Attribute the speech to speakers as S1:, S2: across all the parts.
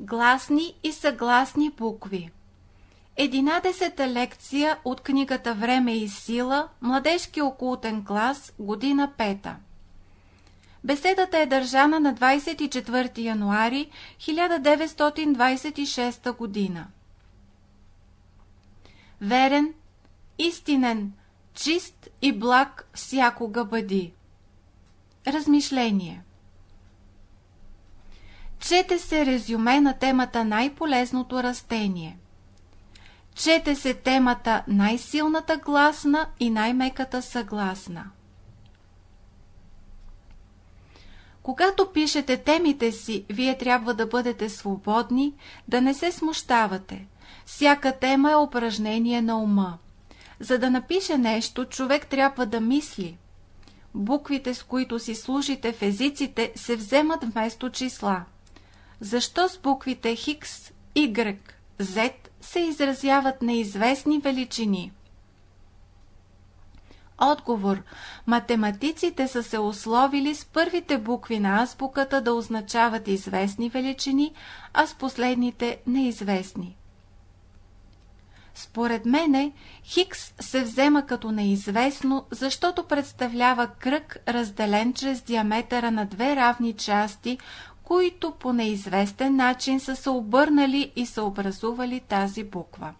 S1: Гласни и съгласни букви Единадесета лекция от книгата Време и сила, младежки окултен клас, година пета. Беседата е държана на 24 януари 1926 година. Верен, истинен, чист и благ всякога бъди. Размишление Чете се резюме на темата най-полезното растение. Чете се темата най-силната гласна и най-меката съгласна. Когато пишете темите си, вие трябва да бъдете свободни, да не се смущавате. Всяка тема е упражнение на ума. За да напише нещо, човек трябва да мисли. Буквите, с които си служите в езиците, се вземат вместо числа. Защо с буквите Хикс, Y, Z се изразяват неизвестни величини? Отговор. Математиците са се условили с първите букви на азбуката да означават известни величини, а с последните неизвестни. Според мене, Хикс се взема като неизвестно, защото представлява кръг, разделен чрез диаметъра на две равни части, които по неизвестен начин са се обърнали и са образували тази буква.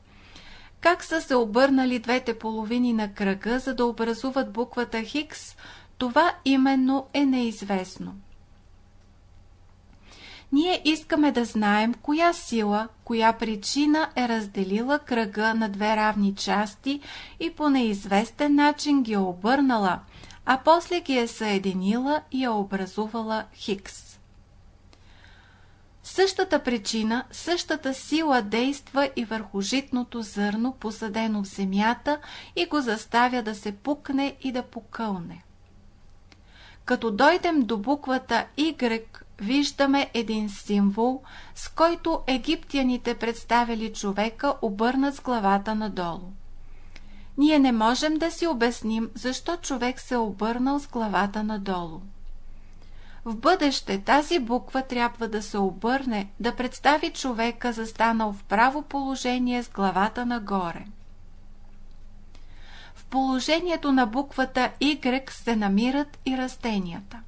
S1: Как са се обърнали двете половини на кръга, за да образуват буквата Хикс, това именно е неизвестно. Ние искаме да знаем коя сила, коя причина е разделила кръга на две равни части и по неизвестен начин ги е обърнала, а после ги е съединила и е образувала Хикс. Същата причина, същата сила действа и върху житното зърно, посадено в земята и го заставя да се пукне и да покълне. Като дойдем до буквата Y, виждаме един символ, с който египтяните представили човека обърнат с главата надолу. Ние не можем да си обясним, защо човек се е обърнал с главата надолу. В бъдеще тази буква трябва да се обърне, да представи човека застанал в право положение с главата нагоре. В положението на буквата Y се намират и растенията.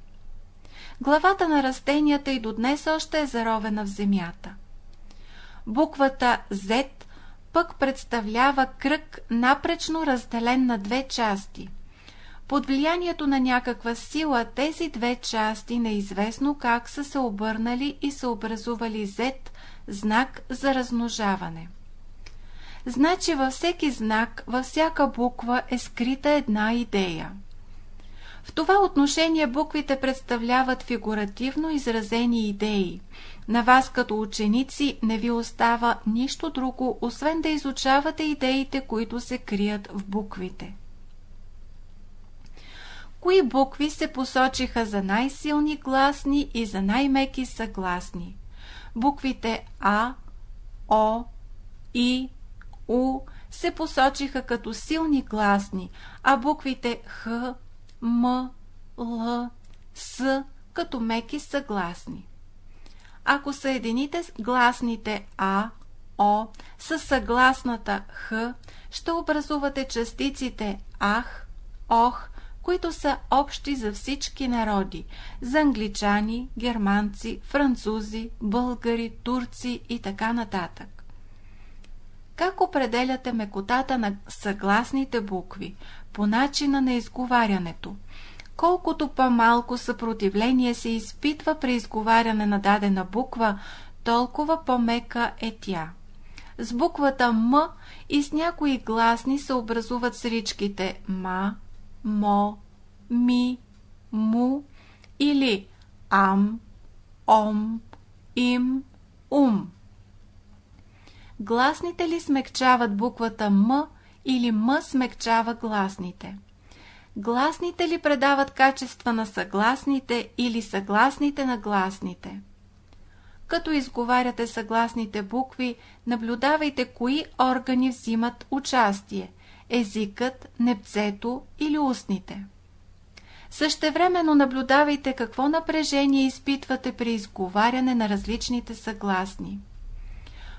S1: Главата на растенията и до днес още е заровена в земята. Буквата Z пък представлява кръг напречно разделен на две части – под влиянието на някаква сила тези две части неизвестно как са се обърнали и са образували Z, знак за размножаване. Значи във всеки знак, във всяка буква е скрита една идея. В това отношение буквите представляват фигуративно изразени идеи. На вас като ученици не ви остава нищо друго, освен да изучавате идеите, които се крият в буквите кои букви се посочиха за най-силни гласни и за най-меки съгласни. Буквите А, О, И, У се посочиха като силни гласни, а буквите Х, М, Л, С като меки съгласни. Ако съедините гласните А, О с съгласната Х, ще образувате частиците Ах, Ох които са общи за всички народи – за англичани, германци, французи, българи, турци и така нататък. Как определяте мекотата на съгласните букви по начина на изговарянето? Колкото по-малко съпротивление се изпитва при изговаряне на дадена буква, толкова по-мека е тя. С буквата М и с някои гласни се образуват сричките ма, мо, ми, му или ам, ом, им, ум. Гласните ли смекчават буквата М или М смекчава гласните? Гласните ли предават качества на съгласните или съгласните на гласните? Като изговаряте съгласните букви, наблюдавайте кои органи взимат участие – езикът, непцето или устните. Същевременно наблюдавайте какво напрежение изпитвате при изговаряне на различните съгласни.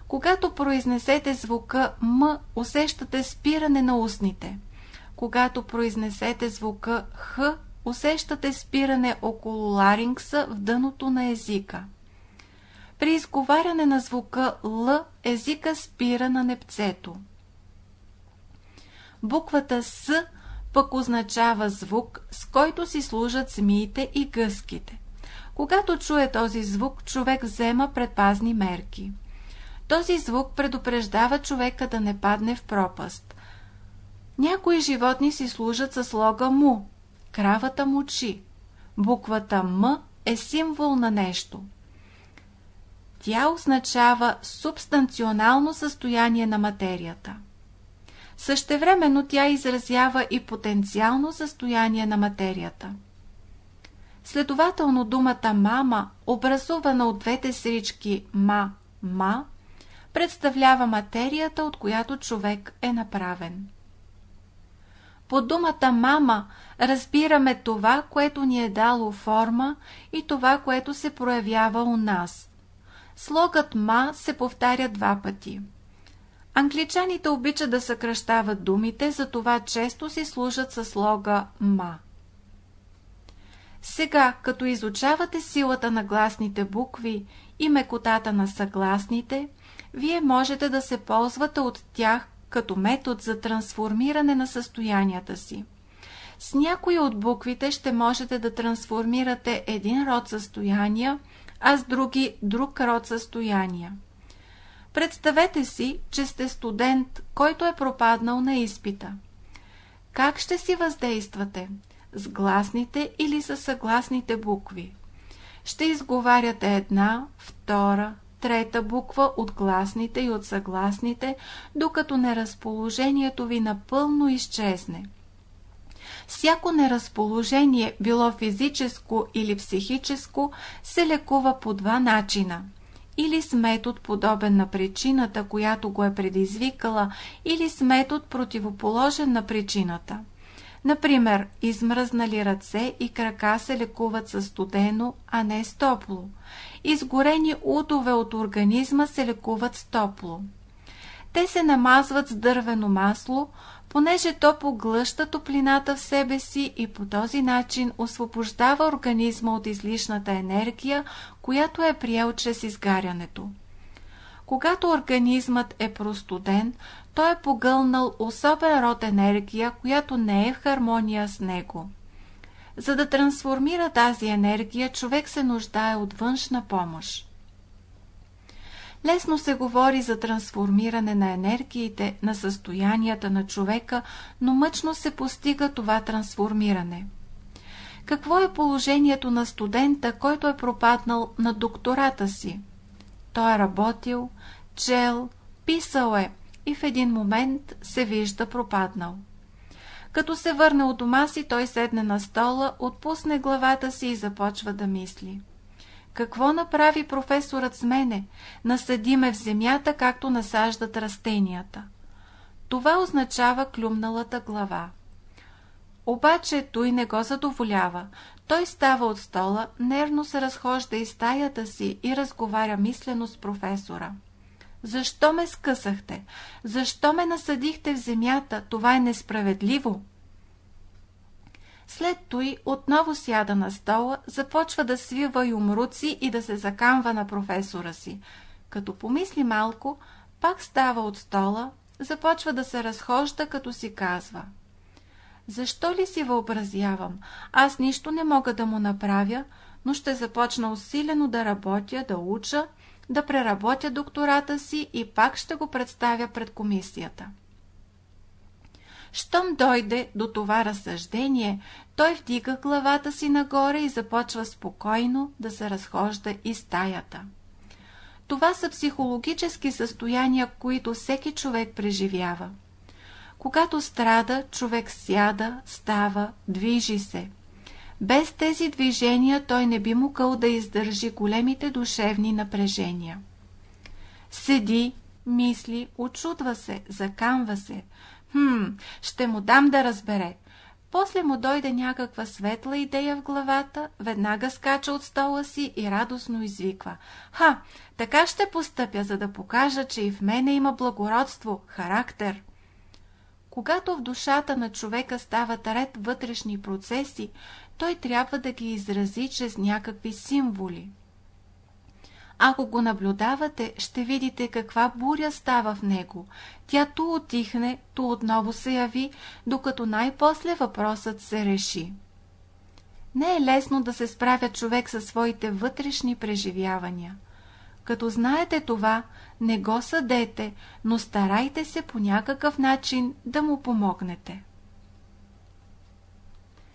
S1: Когато произнесете звука М, усещате спиране на устните. Когато произнесете звука Х, усещате спиране около ларингса в дъното на езика. При изговаряне на звука Л езика спира на непцето. Буквата С пък означава звук, с който си служат змиите и гъските. Когато чуе този звук, човек взема предпазни мерки. Този звук предупреждава човека да не падне в пропаст. Някои животни си служат с лога му. Кравата мучи. Буквата М е символ на нещо. Тя означава субстанционално състояние на материята. Същевременно тя изразява и потенциално състояние на материята. Следователно думата мама, образувана от двете срички ма-ма, представлява материята, от която човек е направен. По думата мама разбираме това, което ни е дало форма и това, което се проявява у нас. Слогът ма се повтаря два пъти. Англичаните обичат да съкръщават думите, затова често си служат с слога ма. Сега, като изучавате силата на гласните букви и мекотата на съгласните, вие можете да се ползвате от тях като метод за трансформиране на състоянията си. С някои от буквите ще можете да трансформирате един род състояния, а с други друг род състояния. Представете си, че сте студент, който е пропаднал на изпита. Как ще си въздействате? С гласните или с съгласните букви? Ще изговаряте една, втора, трета буква от гласните и от съгласните, докато неразположението ви напълно изчезне. Всяко неразположение, било физическо или психическо, се лекува по два начина – или с метод подобен на причината, която го е предизвикала, или с метод противоположен на причината. Например, измръзнали ръце и крака се лекуват с студено, а не с топло. Изгорени удове от организма се лекуват с топло. Те се намазват с дървено масло, понеже то поглъща топлината в себе си и по този начин освобождава организма от излишната енергия, която е приел чрез изгарянето. Когато организмът е простуден, той е погълнал особен род енергия, която не е в хармония с него. За да трансформира тази енергия, човек се нуждае от външна помощ. Лесно се говори за трансформиране на енергиите, на състоянията на човека, но мъчно се постига това трансформиране. Какво е положението на студента, който е пропаднал на доктората си? Той е работил, чел, писал е и в един момент се вижда пропаднал. Като се върне от дома си, той седне на стола, отпусне главата си и започва да мисли. Какво направи професорът с мене? Насъди ме в земята, както насаждат растенията. Това означава клюмналата глава. Обаче той не го задоволява. Той става от стола, нервно се разхожда из стаята си и разговаря мислено с професора. Защо ме скъсахте? Защо ме насъдихте в земята? Това е несправедливо. След той отново сяда на стола, започва да свива юмруци и да се закамва на професора си. Като помисли малко, пак става от стола, започва да се разхожда, като си казва. Защо ли си въобразявам? Аз нищо не мога да му направя, но ще започна усилено да работя, да уча, да преработя доктората си и пак ще го представя пред комисията. Щом дойде до това разсъждение, той вдига главата си нагоре и започва спокойно да се разхожда из стаята. Това са психологически състояния, които всеки човек преживява. Когато страда, човек сяда, става, движи се. Без тези движения той не би могъл да издържи големите душевни напрежения. Седи, мисли, очудва се, закамва се, Хм, ще му дам да разбере. После му дойде някаква светла идея в главата, веднага скача от стола си и радостно извиква. Ха, така ще постъпя, за да покажа, че и в мене има благородство, характер. Когато в душата на човека стават ред вътрешни процеси, той трябва да ги изрази чрез някакви символи. Ако го наблюдавате, ще видите каква буря става в него. Тя ту отихне, ту отново се яви, докато най-после въпросът се реши. Не е лесно да се справя човек със своите вътрешни преживявания. Като знаете това, не го съдете, но старайте се по някакъв начин да му помогнете.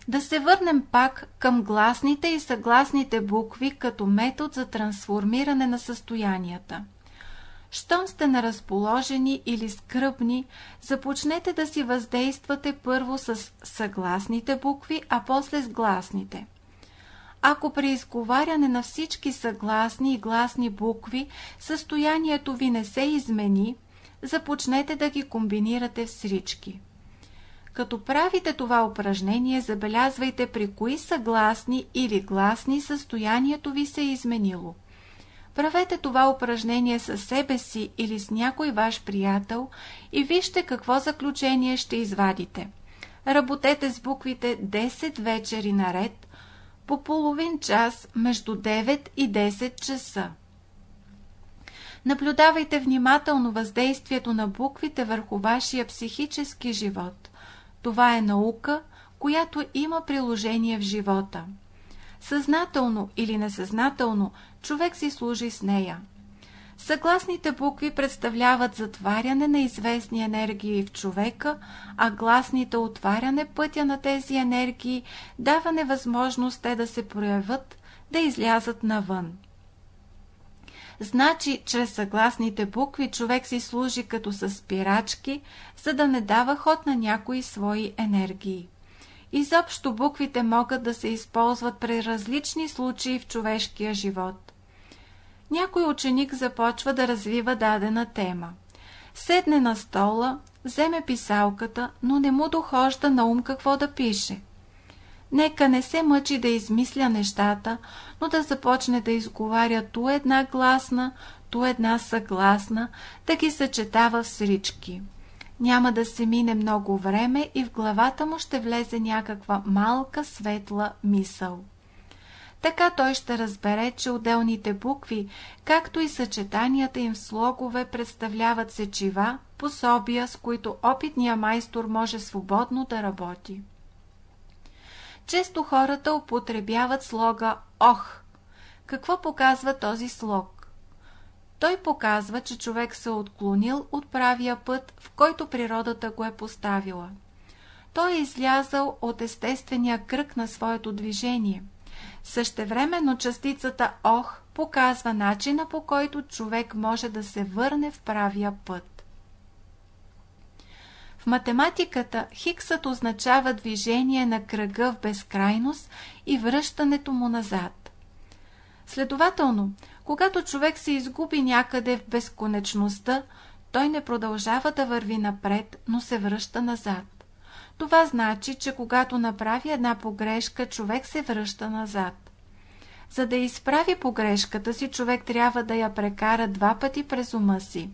S1: Да се върнем пак към гласните и съгласните букви като метод за трансформиране на състоянията. Щом сте наразположени или скръбни, започнете да си въздействате първо с съгласните букви, а после с гласните. Ако при изговаряне на всички съгласни и гласни букви състоянието ви не се измени, започнете да ги комбинирате в всички. Като правите това упражнение, забелязвайте при кои съгласни или гласни състоянието ви се е изменило. Правете това упражнение със себе си или с някой ваш приятел и вижте какво заключение ще извадите. Работете с буквите 10 вечери наред, по половин час между 9 и 10 часа. Наблюдавайте внимателно въздействието на буквите върху вашия психически живот. Това е наука, която има приложение в живота. Съзнателно или несъзнателно човек си служи с нея. Съгласните букви представляват затваряне на известни енергии в човека, а гласните отваряне пътя на тези енергии, даване възможност те да се проявят, да излязат навън. Значи, чрез съгласните букви човек си служи като с спирачки, за да не дава ход на някои свои енергии. Изобщо буквите могат да се използват при различни случаи в човешкия живот. Някой ученик започва да развива дадена тема. Седне на стола, вземе писалката, но не му дохожда на ум какво да пише. Нека не се мъчи да измисля нещата, но да започне да изговаря ту една гласна, ту една съгласна, да ги съчетава всички. Няма да се мине много време и в главата му ще влезе някаква малка светла мисъл. Така той ще разбере, че отделните букви, както и съчетанията им в слогове, представляват сечива, пособия, с които опитния майстор може свободно да работи. Често хората употребяват слога «ох». Какво показва този слог? Той показва, че човек се отклонил от правия път, в който природата го е поставила. Той е излязал от естествения кръг на своето движение. Същевременно частицата «ох» показва начина по който човек може да се върне в правия път математиката хиксът означава движение на кръга в безкрайност и връщането му назад. Следователно, когато човек се изгуби някъде в безконечността, той не продължава да върви напред, но се връща назад. Това значи, че когато направи една погрешка, човек се връща назад. За да изправи погрешката си, човек трябва да я прекара два пъти през ума си,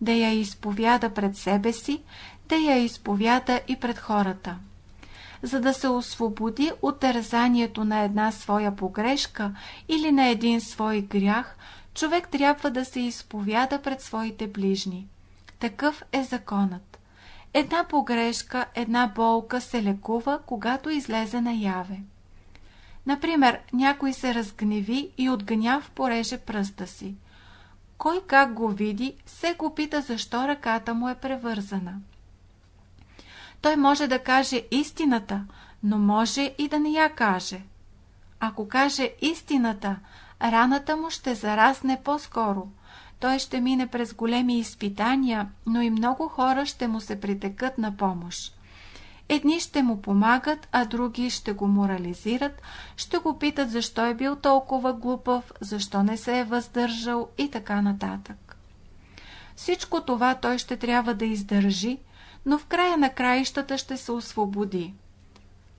S1: да я изповяда пред себе си, да я изповяда и пред хората. За да се освободи от тързанието на една своя погрешка или на един свой грях, човек трябва да се изповяда пред своите ближни. Такъв е законът. Една погрешка, една болка се лекува, когато излезе наяве. Например, някой се разгневи и от гняв пореже пръста си. Кой как го види, се го пита защо ръката му е превързана. Той може да каже истината, но може и да не я каже. Ако каже истината, раната му ще зарасне по-скоро. Той ще мине през големи изпитания, но и много хора ще му се притекат на помощ. Едни ще му помагат, а други ще го морализират, ще го питат защо е бил толкова глупав, защо не се е въздържал и така нататък. Всичко това той ще трябва да издържи, но в края на краищата ще се освободи.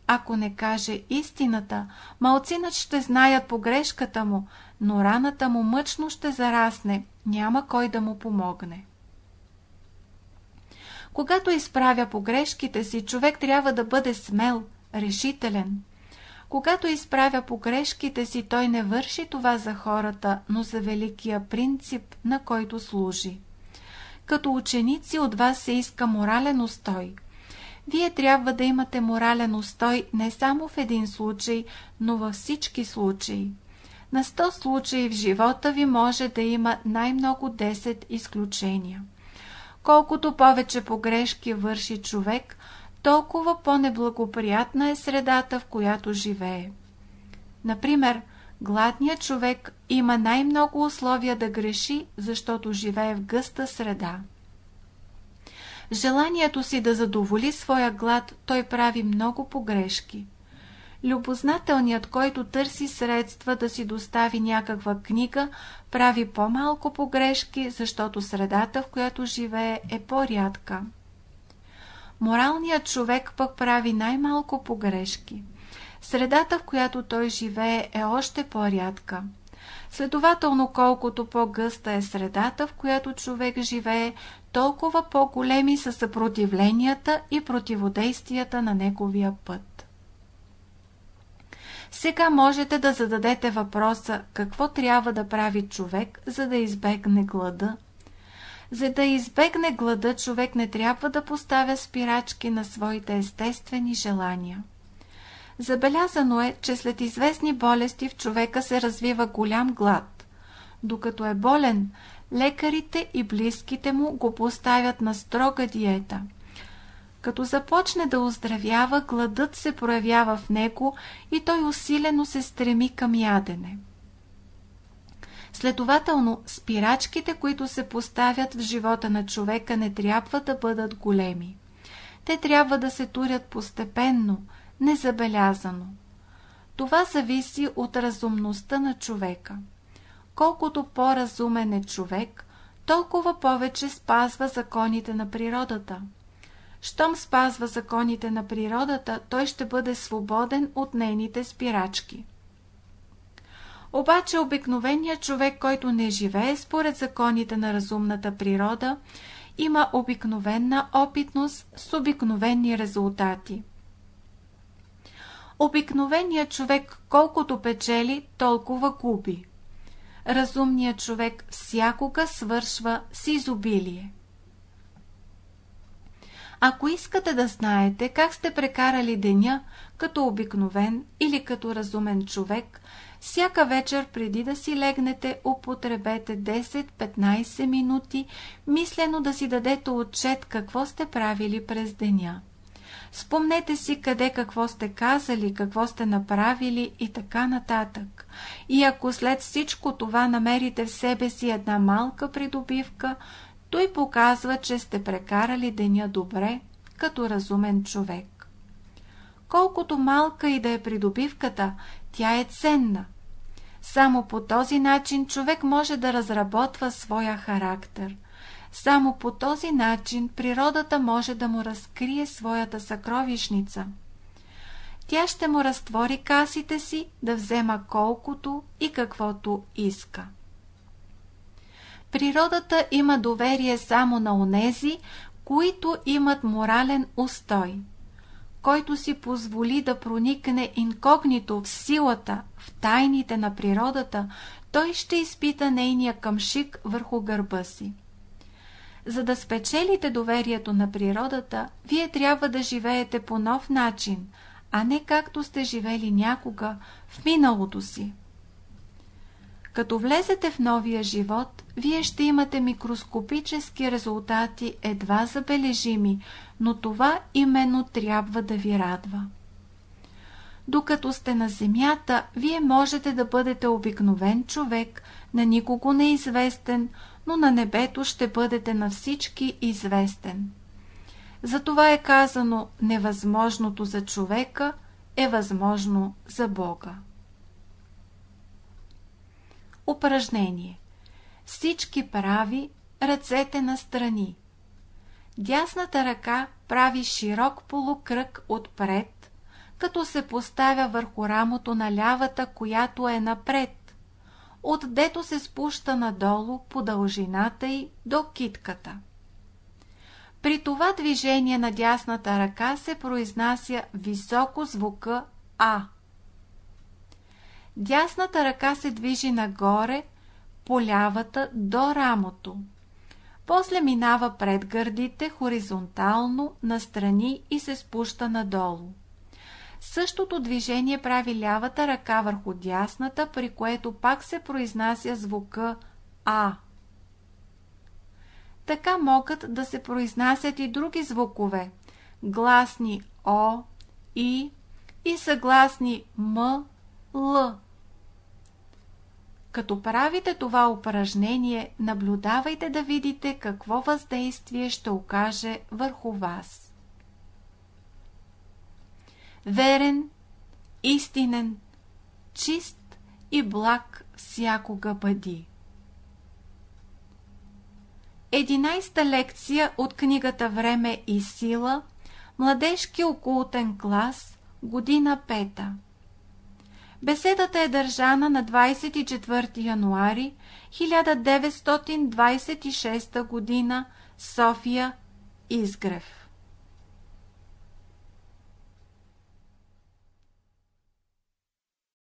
S1: ако не каже истината, малцинът ще знаят погрешката му, но раната му мъчно ще зарасне, няма кой да му помогне. Когато изправя погрешките си, човек трябва да бъде смел, решителен. Когато изправя погрешките си, той не върши това за хората, но за великия принцип, на който служи. Като ученици от вас се иска морален устой. Вие трябва да имате морален устой не само в един случай, но във всички случаи. На 100 случаи в живота ви може да има най-много 10 изключения. Колкото повече погрешки върши човек, толкова по-неблагоприятна е средата, в която живее. Например, гладният човек има най-много условия да греши, защото живее в гъста среда. Желанието си да задоволи своя глад, той прави много погрешки. Любознателният, който търси средства да си достави някаква книга, прави по-малко погрешки, защото средата, в която живее, е по-рядка. Моралният човек пък прави най-малко погрешки. Средата, в която той живее, е още по-рядка. Следователно, колкото по-гъста е средата, в която човек живее, толкова по-големи са съпротивленията и противодействията на неговия път. Сега можете да зададете въпроса какво трябва да прави човек, за да избегне глада. За да избегне глада, човек не трябва да поставя спирачки на своите естествени желания. Забелязано е, че след известни болести в човека се развива голям глад. Докато е болен, лекарите и близките му го поставят на строга диета. Като започне да оздравява, гладът се проявява в него и той усилено се стреми към ядене. Следователно, спирачките, които се поставят в живота на човека, не трябва да бъдат големи. Те трябва да се турят постепенно, незабелязано. Това зависи от разумността на човека. Колкото по-разумен е човек, толкова повече спазва законите на природата. Щом спазва законите на природата, той ще бъде свободен от нейните спирачки. Обаче обикновеният човек, който не живее според законите на разумната природа, има обикновена опитност с обикновени резултати. Обикновеният човек колкото печели, толкова губи. Разумният човек всякога свършва с изобилие. Ако искате да знаете как сте прекарали деня като обикновен или като разумен човек, всяка вечер преди да си легнете, употребете 10-15 минути, мислено да си дадете отчет какво сте правили през деня. Спомнете си къде какво сте казали, какво сте направили и така нататък. И ако след всичко това намерите в себе си една малка придобивка, той показва, че сте прекарали деня добре, като разумен човек. Колкото малка и да е придобивката, тя е ценна. Само по този начин човек може да разработва своя характер. Само по този начин природата може да му разкрие своята съкровишница. Тя ще му разтвори касите си да взема колкото и каквото иска. Природата има доверие само на онези, които имат морален устой. Който си позволи да проникне инкогнито в силата, в тайните на природата, той ще изпита нейния къмшик върху гърба си. За да спечелите доверието на природата, вие трябва да живеете по нов начин, а не както сте живели някога в миналото си. Като влезете в новия живот, вие ще имате микроскопически резултати, едва забележими, но това именно трябва да ви радва. Докато сте на земята, вие можете да бъдете обикновен човек, на никого неизвестен, но на небето ще бъдете на всички известен. Затова е казано, невъзможното за човека е възможно за Бога. Упражнение Всички прави ръцете на страни. Дясната ръка прави широк полукръг отпред, като се поставя върху рамото на лявата, която е напред, отдето се спуща надолу по дължината й до китката. При това движение на дясната ръка се произнася високо звука А. Дясната ръка се движи нагоре по лявата до рамото. После минава пред гърдите хоризонтално настрани и се спуща надолу. Същото движение прави лявата ръка върху дясната, при което пак се произнася звука А. Така могат да се произнасят и други звукове, гласни О, И и съгласни М, Л. Като правите това упражнение, наблюдавайте да видите какво въздействие ще окаже върху вас. Верен, истинен, чист и благ всякога бъди. Единайста лекция от книгата Време и сила, младежки окултен клас, година пета. Беседата е държана на 24 януари 1926 г. София Изгрев.